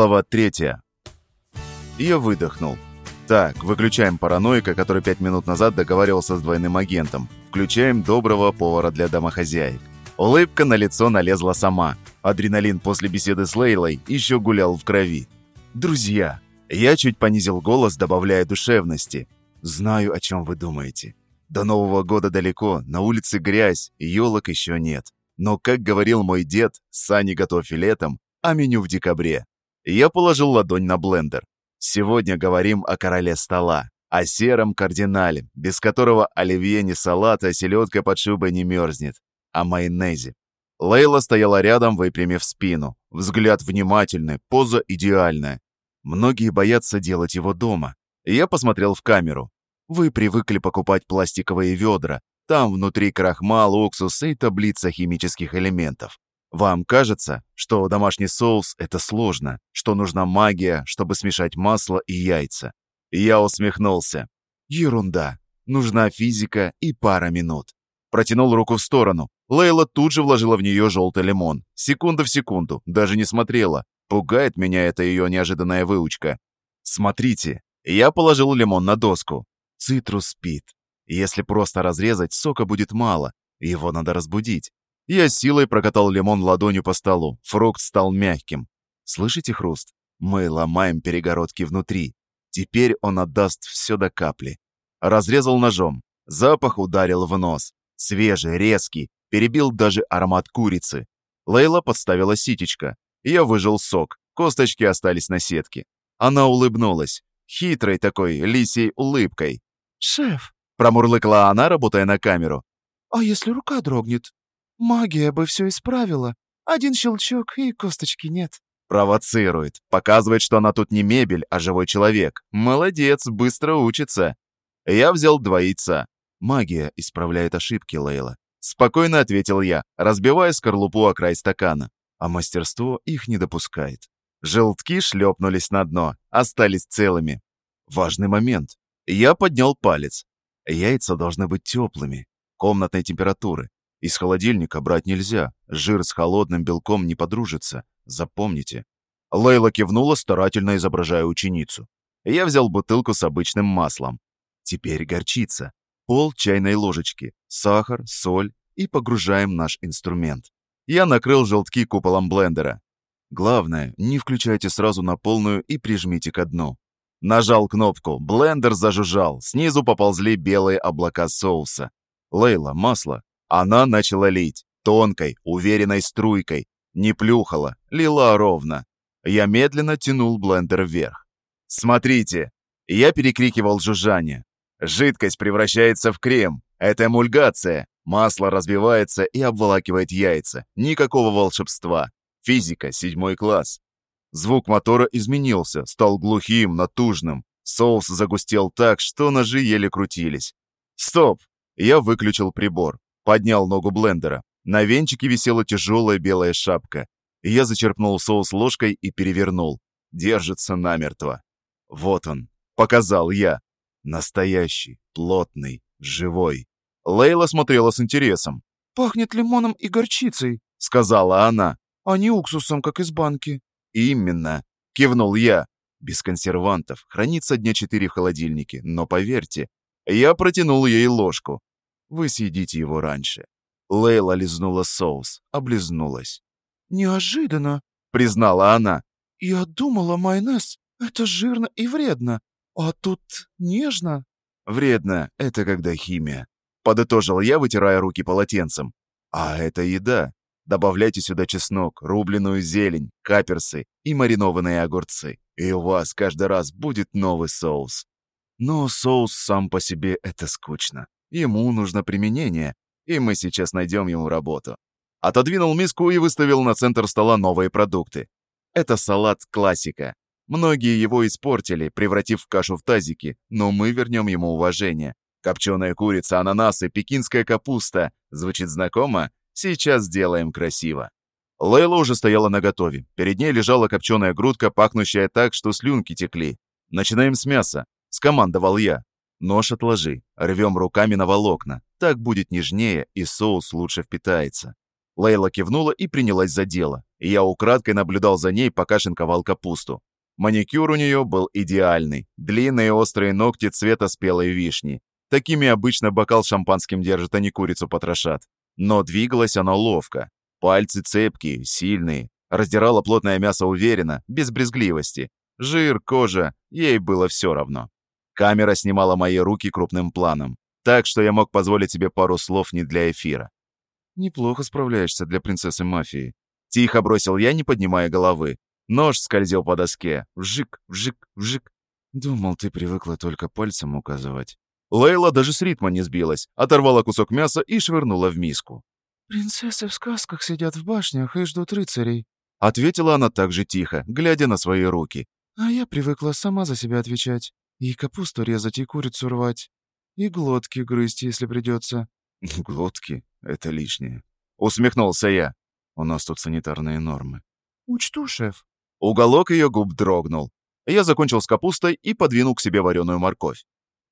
Глава третья. Я выдохнул. Так, выключаем параноика, который пять минут назад договаривался с двойным агентом. Включаем доброго повара для домохозяек. Улыбка на лицо налезла сама. Адреналин после беседы с Лейлой еще гулял в крови. «Друзья!» Я чуть понизил голос, добавляя душевности. «Знаю, о чем вы думаете. До Нового года далеко, на улице грязь, елок еще нет. Но, как говорил мой дед, сани готовь летом, а меню в декабре. Я положил ладонь на блендер. Сегодня говорим о короле стола, о сером кардинале, без которого оливье не салат, а селедка под шубой не мерзнет, о майонезе. Лейла стояла рядом, выпрямив спину. Взгляд внимательный, поза идеальная. Многие боятся делать его дома. Я посмотрел в камеру. Вы привыкли покупать пластиковые ведра. Там внутри крахмал, уксус и таблица химических элементов. Вам кажется, что домашний соус – это сложно, что нужна магия, чтобы смешать масло и яйца. Я усмехнулся. Ерунда. Нужна физика и пара минут. Протянул руку в сторону. Лейла тут же вложила в нее желтый лимон. Секунда в секунду, даже не смотрела. Пугает меня эта ее неожиданная выучка. Смотрите, я положил лимон на доску. Цитрус спит. Если просто разрезать, сока будет мало. Его надо разбудить. Я силой прокатал лимон ладонью по столу. Фрукт стал мягким. Слышите хруст? Мы ломаем перегородки внутри. Теперь он отдаст все до капли. Разрезал ножом. Запах ударил в нос. Свежий, резкий, перебил даже аромат курицы. Лейла подставила ситечко. Я выжил сок. Косточки остались на сетке. Она улыбнулась. Хитрой такой, лисей улыбкой. «Шеф», — промурлыкала она, работая на камеру. «А если рука дрогнет?» Магия бы все исправила. Один щелчок, и косточки нет. Провоцирует. Показывает, что она тут не мебель, а живой человек. Молодец, быстро учится. Я взял два яйца. Магия исправляет ошибки, Лейла. Спокойно ответил я, разбивая скорлупу о край стакана. А мастерство их не допускает. Желтки шлепнулись на дно, остались целыми. Важный момент. Я поднял палец. Яйца должны быть теплыми, комнатной температуры. Из холодильника брать нельзя. Жир с холодным белком не подружится. Запомните. Лейла кивнула, старательно изображая ученицу. Я взял бутылку с обычным маслом. Теперь горчица. Пол чайной ложечки, сахар, соль и погружаем наш инструмент. Я накрыл желтки куполом блендера. Главное, не включайте сразу на полную и прижмите ко дну. Нажал кнопку, блендер зажужжал, снизу поползли белые облака соуса. Лейла, масло, она начала лить, тонкой, уверенной струйкой. Не плюхала, лила ровно. Я медленно тянул блендер вверх. «Смотрите!» Я перекрикивал жужжание. Жидкость превращается в крем. Это эмульгация. Масло разбивается и обволакивает яйца. Никакого волшебства. Физика, седьмой класс. Звук мотора изменился, стал глухим, натужным. Соус загустел так, что ножи еле крутились. «Стоп!» Я выключил прибор. Поднял ногу блендера. На венчике висела тяжелая белая шапка. я зачерпнул соус ложкой и перевернул. Держится намертво. Вот он. Показал я. Настоящий, плотный, живой. Лейла смотрела с интересом. «Пахнет лимоном и горчицей», — сказала она. «А не уксусом, как из банки». «Именно», — кивнул я. Без консервантов, хранится дня четыре в холодильнике, но поверьте, я протянул ей ложку. Вы съедите его раньше». Лейла лизнула соус, облизнулась. «Неожиданно», — признала она. «Я думала, майонез — это жирно и вредно, а тут нежно». «Вредно — это когда химия», — подытожил я, вытирая руки полотенцем. «А это еда. Добавляйте сюда чеснок, рубленую зелень, каперсы и маринованные огурцы, и у вас каждый раз будет новый соус. Но соус сам по себе — это скучно. Ему нужно применение, и мы сейчас найдем ему работу. Отодвинул миску и выставил на центр стола новые продукты. Это салат классика. Многие его испортили, превратив в кашу в тазики, но мы вернем ему уважение. Копченая курица, ананасы, пекинская капуста. Звучит знакомо? Сейчас сделаем красиво. Лейла уже стояла наготове. Перед ней лежала копченая грудка, пахнущая так, что слюнки текли. «Начинаем с мяса», — скомандовал я. Нож отложи, рвем руками на волокна. Так будет нежнее, и соус лучше впитается. Лейла кивнула и принялась за дело. Я украдкой наблюдал за ней, пока шинковал капусту. Маникюр у нее был идеальный. Длинные острые ногти цвета спелой вишни. Такими обычно бокал шампанским держит, а не курицу потрошат. Но двигалась она ловко. Пальцы цепкие, сильные. Раздирала плотное мясо уверенно, без брезгливости. Жир, кожа, ей было все равно. Камера снимала мои руки крупным планом. Так что я мог позволить себе пару слов не для эфира. «Неплохо справляешься для принцессы мафии». Тихо бросил я, не поднимая головы. Нож скользил по доске. Вжик, вжик, вжик. Думал, ты привыкла только пальцем указывать. Лейла даже с ритма не сбилась, оторвала кусок мяса и швырнула в миску. «Принцессы в сказках сидят в башнях и ждут рыцарей», — ответила она так же тихо, глядя на свои руки. «А я привыкла сама за себя отвечать. И капусту резать, и курицу рвать. И глотки грызть, если придется». «Глотки — это лишнее», — усмехнулся я. «У нас тут санитарные нормы». «Учту, шеф», Уголок ее губ дрогнул. Я закончил с капустой и подвинул к себе вареную морковь.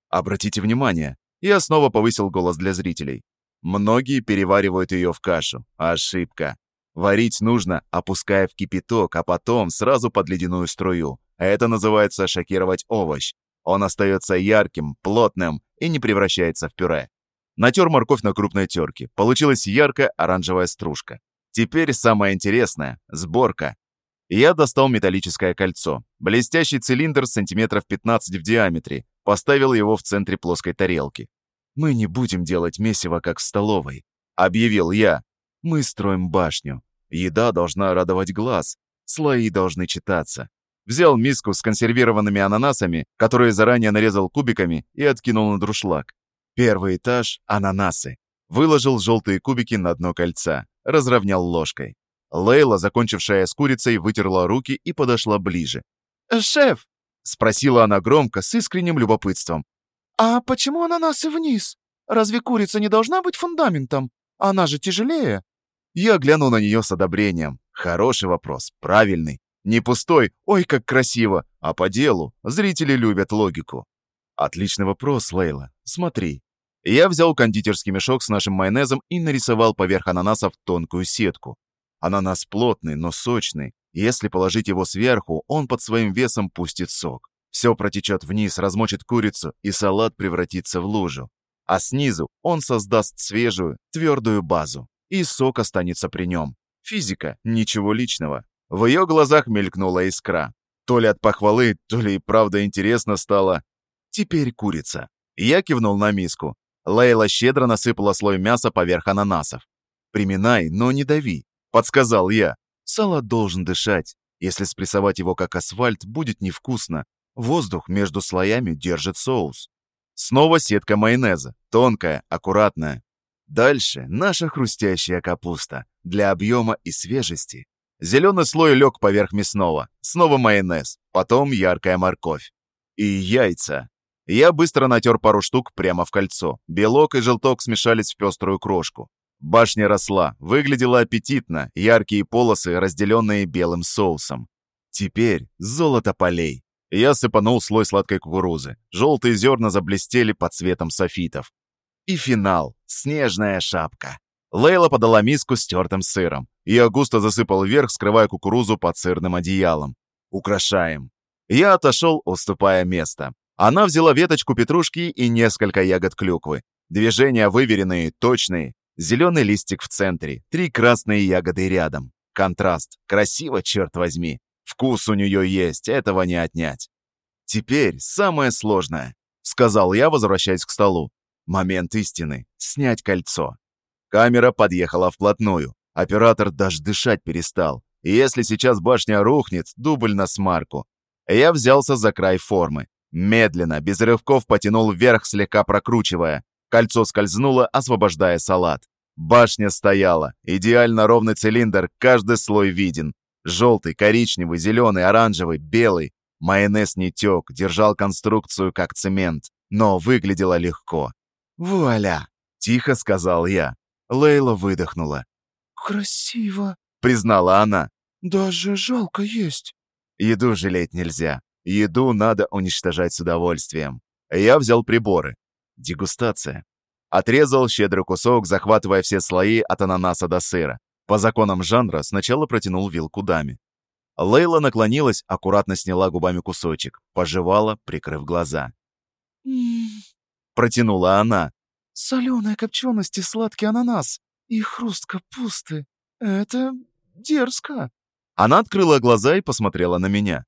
Обратите внимание, я снова повысил голос для зрителей. Многие переваривают ее в кашу. Ошибка. Варить нужно, опуская в кипяток, а потом сразу под ледяную струю. Это называется шокировать овощ. Он остается ярким, плотным и не превращается в пюре. Натер морковь на крупной терке. Получилась яркая оранжевая стружка. Теперь самое интересное – сборка. Я достал металлическое кольцо. Блестящий цилиндр сантиметров 15 в диаметре. Поставил его в центре плоской тарелки. «Мы не будем делать месиво, как в столовой», — объявил я. «Мы строим башню. Еда должна радовать глаз. Слои должны читаться». Взял миску с консервированными ананасами, которые заранее нарезал кубиками, и откинул на друшлаг. Первый этаж — ананасы. Выложил желтые кубики на дно кольца. Разровнял ложкой. Лейла, закончившая с курицей, вытерла руки и подошла ближе. «Шеф!» — спросила она громко, с искренним любопытством. «А почему ананасы вниз? Разве курица не должна быть фундаментом? Она же тяжелее». Я глянул на нее с одобрением. Хороший вопрос, правильный. Не пустой, ой, как красиво, а по делу. Зрители любят логику. Отличный вопрос, Лейла. Смотри. Я взял кондитерский мешок с нашим майонезом и нарисовал поверх ананасов тонкую сетку. Ананас плотный, но сочный. Если положить его сверху, он под своим весом пустит сок. Все протечет вниз, размочит курицу, и салат превратится в лужу. А снизу он создаст свежую, твердую базу. И сок останется при нем. Физика, ничего личного. В ее глазах мелькнула искра. То ли от похвалы, то ли и правда интересно стало. Теперь курица. Я кивнул на миску. Лейла щедро насыпала слой мяса поверх ананасов. «Приминай, но не дави. — подсказал я. «Салат должен дышать. Если спрессовать его как асфальт, будет невкусно. Воздух между слоями держит соус». Снова сетка майонеза. Тонкая, аккуратная. Дальше наша хрустящая капуста. Для объема и свежести. Зеленый слой лег поверх мясного. Снова майонез. Потом яркая морковь. И яйца. Я быстро натер пару штук прямо в кольцо. Белок и желток смешались в пеструю крошку. Башня росла, выглядела аппетитно, яркие полосы, разделенные белым соусом. Теперь золото полей. Я сыпанул слой сладкой кукурузы. Желтые зерна заблестели под цветом софитов. И финал. Снежная шапка. Лейла подала миску с тертым сыром. Я густо засыпал вверх, скрывая кукурузу под сырным одеялом. Украшаем. Я отошел, уступая место. Она взяла веточку петрушки и несколько ягод клюквы. Движения выверенные, точные, Зеленый листик в центре, три красные ягоды рядом. Контраст. Красиво, черт возьми. Вкус у нее есть, этого не отнять. Теперь самое сложное, сказал я, возвращаясь к столу. Момент истины. Снять кольцо. Камера подъехала вплотную. Оператор даже дышать перестал. И если сейчас башня рухнет, дубль на смарку. Я взялся за край формы. Медленно, без рывков потянул вверх, слегка прокручивая. Кольцо скользнуло, освобождая салат. Башня стояла. Идеально ровный цилиндр, каждый слой виден. Желтый, коричневый, зеленый, оранжевый, белый. Майонез не тек, держал конструкцию как цемент, но выглядело легко. «Вуаля!» — тихо сказал я. Лейла выдохнула. «Красиво!» — признала она. «Даже жалко есть». Еду жалеть нельзя. Еду надо уничтожать с удовольствием. Я взял приборы. Дегустация. Отрезал щедрый кусок, захватывая все слои от ананаса до сыра. По законам жанра сначала протянул вилку даме. Лейла наклонилась, аккуратно сняла губами кусочек, пожевала, прикрыв глаза. «М-м-м», Протянула она. «Соленая копченость и сладкий ананас, и хруст капусты. Это дерзко». Она открыла глаза и посмотрела на меня.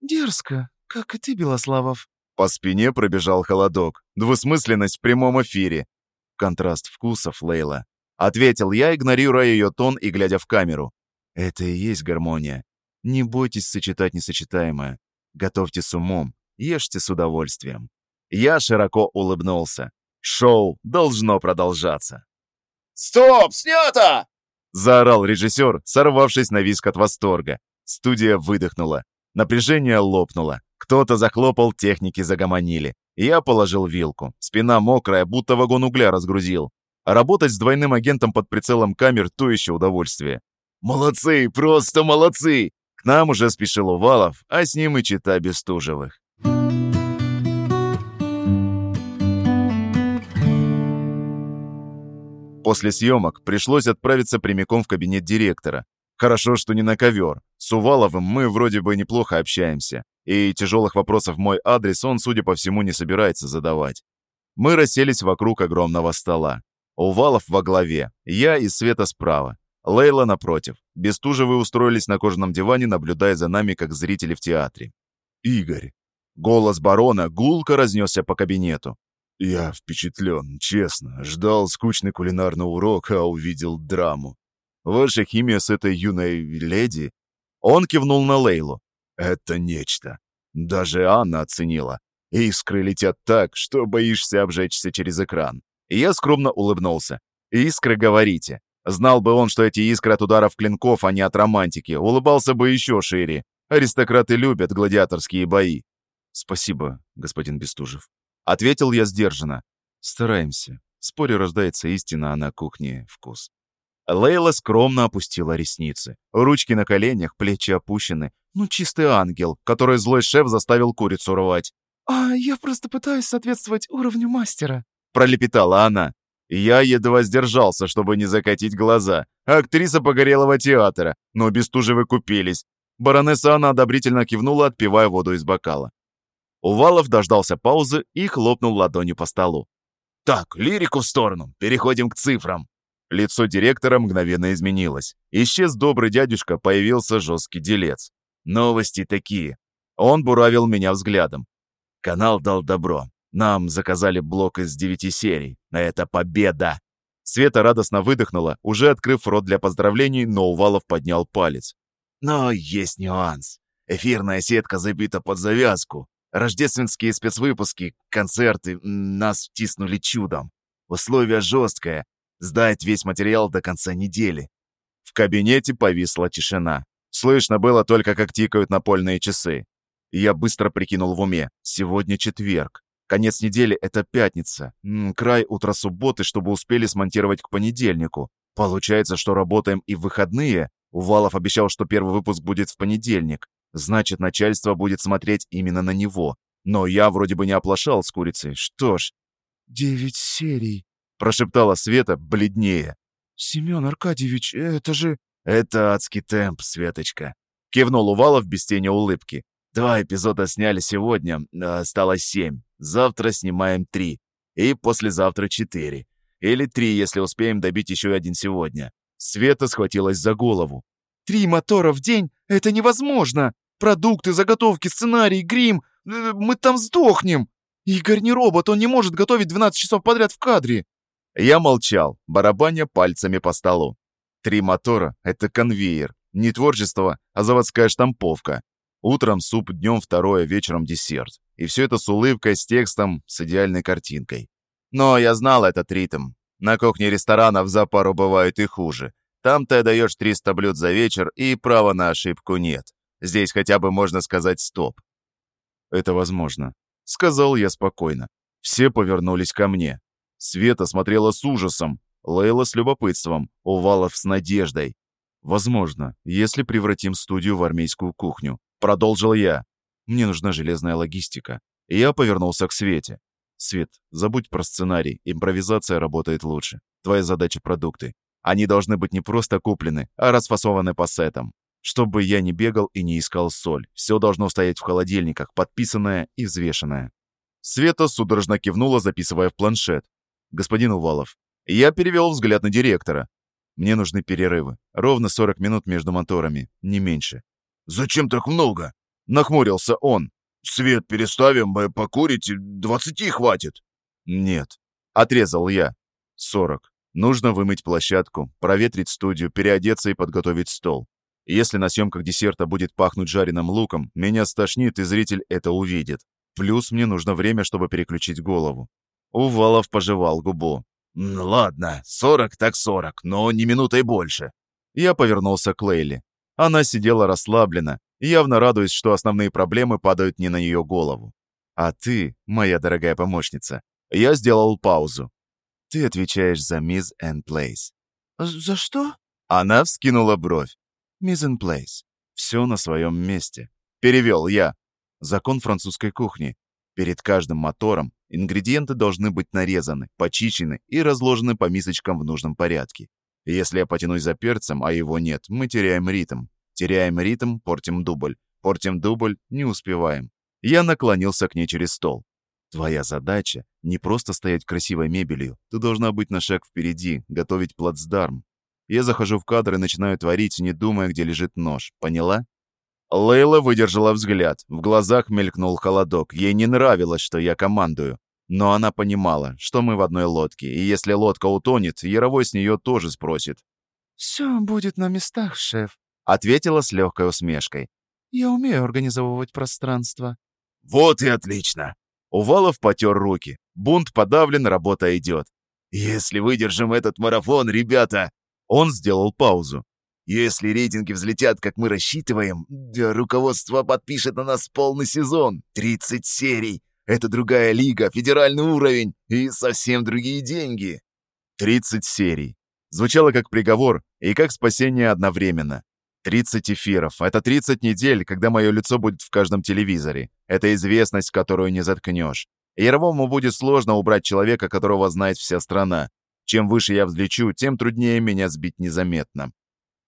«Дерзко, как и ты, Белославов». По спине пробежал холодок. Двусмысленность в прямом эфире. Контраст вкусов, Лейла. Ответил я, игнорируя ее тон и глядя в камеру. Это и есть гармония. Не бойтесь сочетать несочетаемое. Готовьте с умом, ешьте с удовольствием. Я широко улыбнулся. Шоу должно продолжаться. «Стоп! Снято!» Заорал режиссер, сорвавшись на виск от восторга. Студия выдохнула. Напряжение лопнуло. Кто-то захлопал, техники загомонили. Я положил вилку. Спина мокрая, будто вагон угля разгрузил. А работать с двойным агентом под прицелом камер – то еще удовольствие. «Молодцы, просто молодцы!» К нам уже спешил Увалов, а с ним и чита Бестужевых. После съемок пришлось отправиться прямиком в кабинет директора. Хорошо, что не на ковер. С Уваловым мы вроде бы неплохо общаемся. И тяжелых вопросов в мой адрес он, судя по всему, не собирается задавать. Мы расселись вокруг огромного стола. Увалов во главе, я и Света справа. Лейла напротив. Бестужевы устроились на кожаном диване, наблюдая за нами, как зрители в театре. «Игорь!» Голос барона гулко разнесся по кабинету. «Я впечатлен, честно. Ждал скучный кулинарный урок, а увидел драму. Ваша химия с этой юной леди...» Он кивнул на Лейлу. «Это нечто. Даже Анна оценила. Искры летят так, что боишься обжечься через экран». я скромно улыбнулся. «Искры, говорите. Знал бы он, что эти искры от ударов клинков, а не от романтики, улыбался бы еще шире. Аристократы любят гладиаторские бои». «Спасибо, господин Бестужев». Ответил я сдержанно. «Стараемся. Споре рождается истина, а на кухне вкус». Лейла скромно опустила ресницы. Ручки на коленях, плечи опущены. Ну, чистый ангел, который злой шеф заставил курицу рвать. «А я просто пытаюсь соответствовать уровню мастера», — пролепетала она. Я едва сдержался, чтобы не закатить глаза. Актриса погорелого театра, но Бестужевы купились. Баронесса Анна одобрительно кивнула, отпивая воду из бокала. Увалов дождался паузы и хлопнул ладонью по столу. «Так, лирику в сторону, переходим к цифрам». Лицо директора мгновенно изменилось. Исчез добрый дядюшка, появился жесткий делец. Новости такие. Он буравил меня взглядом. Канал дал добро. Нам заказали блок из девяти серий. Это победа! Света радостно выдохнула, уже открыв рот для поздравлений, но Увалов поднял палец. Но есть нюанс. Эфирная сетка забита под завязку. Рождественские спецвыпуски, концерты нас втиснули чудом. Условие жесткое. Сдать весь материал до конца недели. В кабинете повисла тишина. Слышно было только, как тикают напольные часы. Я быстро прикинул в уме. Сегодня четверг. Конец недели — это пятница. М -м, край утра субботы, чтобы успели смонтировать к понедельнику. Получается, что работаем и в выходные. Увалов обещал, что первый выпуск будет в понедельник. Значит, начальство будет смотреть именно на него. Но я вроде бы не оплошал с курицей. Что ж... «Девять серий», — прошептала Света, бледнее. «Семен Аркадьевич, это же...» «Это адский темп, Светочка», — кивнул Увалов без тени улыбки. «Два эпизода сняли сегодня, осталось семь. Завтра снимаем три. И послезавтра четыре. Или три, если успеем добить еще один сегодня». Света схватилась за голову. Три мотора в день — это невозможно! Продукты, заготовки, сценарий, грим э, — мы там сдохнем! Игорь не робот, он не может готовить 12 часов подряд в кадре!» Я молчал, барабаня пальцами по столу. Три мотора — это конвейер. Не творчество, а заводская штамповка. Утром суп, днем второе, вечером десерт. И все это с улыбкой, с текстом, с идеальной картинкой. Но я знал этот ритм. На кухне ресторанов за пару бывает и хуже. Там ты даешь 300 блюд за вечер, и права на ошибку нет. Здесь хотя бы можно сказать «стоп». «Это возможно», — сказал я спокойно. Все повернулись ко мне. Света смотрела с ужасом, Лейла с любопытством, Увалов с надеждой. «Возможно, если превратим студию в армейскую кухню», — продолжил я. «Мне нужна железная логистика». Я повернулся к Свете. «Свет, забудь про сценарий, импровизация работает лучше. Твоя задача — продукты. Они должны быть не просто куплены, а расфасованы по сетам. Чтобы я не бегал и не искал соль. Все должно стоять в холодильниках, подписанное и взвешенное. Света судорожно кивнула, записывая в планшет. «Господин Увалов». Я перевел взгляд на директора. «Мне нужны перерывы. Ровно 40 минут между моторами, не меньше». «Зачем так много?» Нахмурился он. «Свет переставим, мы покурить, двадцати хватит». «Нет», — отрезал я. «Сорок. Нужно вымыть площадку, проветрить студию, переодеться и подготовить стол. Если на съемках десерта будет пахнуть жареным луком, меня стошнит, и зритель это увидит. Плюс мне нужно время, чтобы переключить голову». Увалов пожевал губу. «Ну ладно, сорок так сорок, но не минутой больше». Я повернулся к Лейли. Она сидела расслабленно, явно радуясь, что основные проблемы падают не на ее голову. А ты, моя дорогая помощница, я сделал паузу. Ты отвечаешь за мисс and place. «За что?» Она вскинула бровь. Place. Все на своем месте. Перевел я. Закон французской кухни. Перед каждым мотором ингредиенты должны быть нарезаны, почищены и разложены по мисочкам в нужном порядке. Если я потянусь за перцем, а его нет, мы теряем ритм. Теряем ритм, портим дубль. Портим дубль, не успеваем. Я наклонился к ней через стол. Твоя задача — не просто стоять красивой мебелью. Ты должна быть на шаг впереди, готовить плацдарм. Я захожу в кадр и начинаю творить, не думая, где лежит нож. Поняла? Лейла выдержала взгляд. В глазах мелькнул холодок. Ей не нравилось, что я командую. Но она понимала, что мы в одной лодке, и если лодка утонет, Яровой с нее тоже спросит. «Все будет на местах, шеф», — ответила с легкой усмешкой. «Я умею организовывать пространство». «Вот и отлично!» Увалов потер руки. Бунт подавлен, работа идет. «Если выдержим этот марафон, ребята...» Он сделал паузу. «Если рейтинги взлетят, как мы рассчитываем, руководство подпишет на нас полный сезон. 30 серий. Это другая лига, федеральный уровень и совсем другие деньги». 30 серий. Звучало как приговор и как спасение одновременно. 30 эфиров. Это 30 недель, когда мое лицо будет в каждом телевизоре. Это известность, которую не заткнешь. Яровому будет сложно убрать человека, которого знает вся страна. Чем выше я взлечу, тем труднее меня сбить незаметно.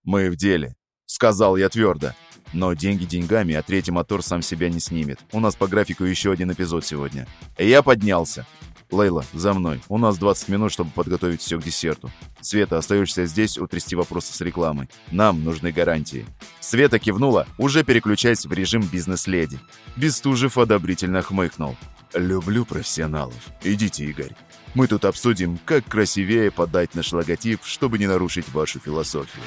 Мы в деле. Сказал я твердо. Но деньги деньгами, а третий мотор сам себя не снимет. У нас по графику еще один эпизод сегодня. Я поднялся. Лейла, за мной. У нас 20 минут, чтобы подготовить все к десерту. Света, остаешься здесь утрясти вопросы с рекламой. Нам нужны гарантии. Света кивнула, уже переключаясь в режим бизнес-леди. Бестужев одобрительно хмыкнул. «Люблю профессионалов. Идите, Игорь. Мы тут обсудим, как красивее подать наш логотип, чтобы не нарушить вашу философию».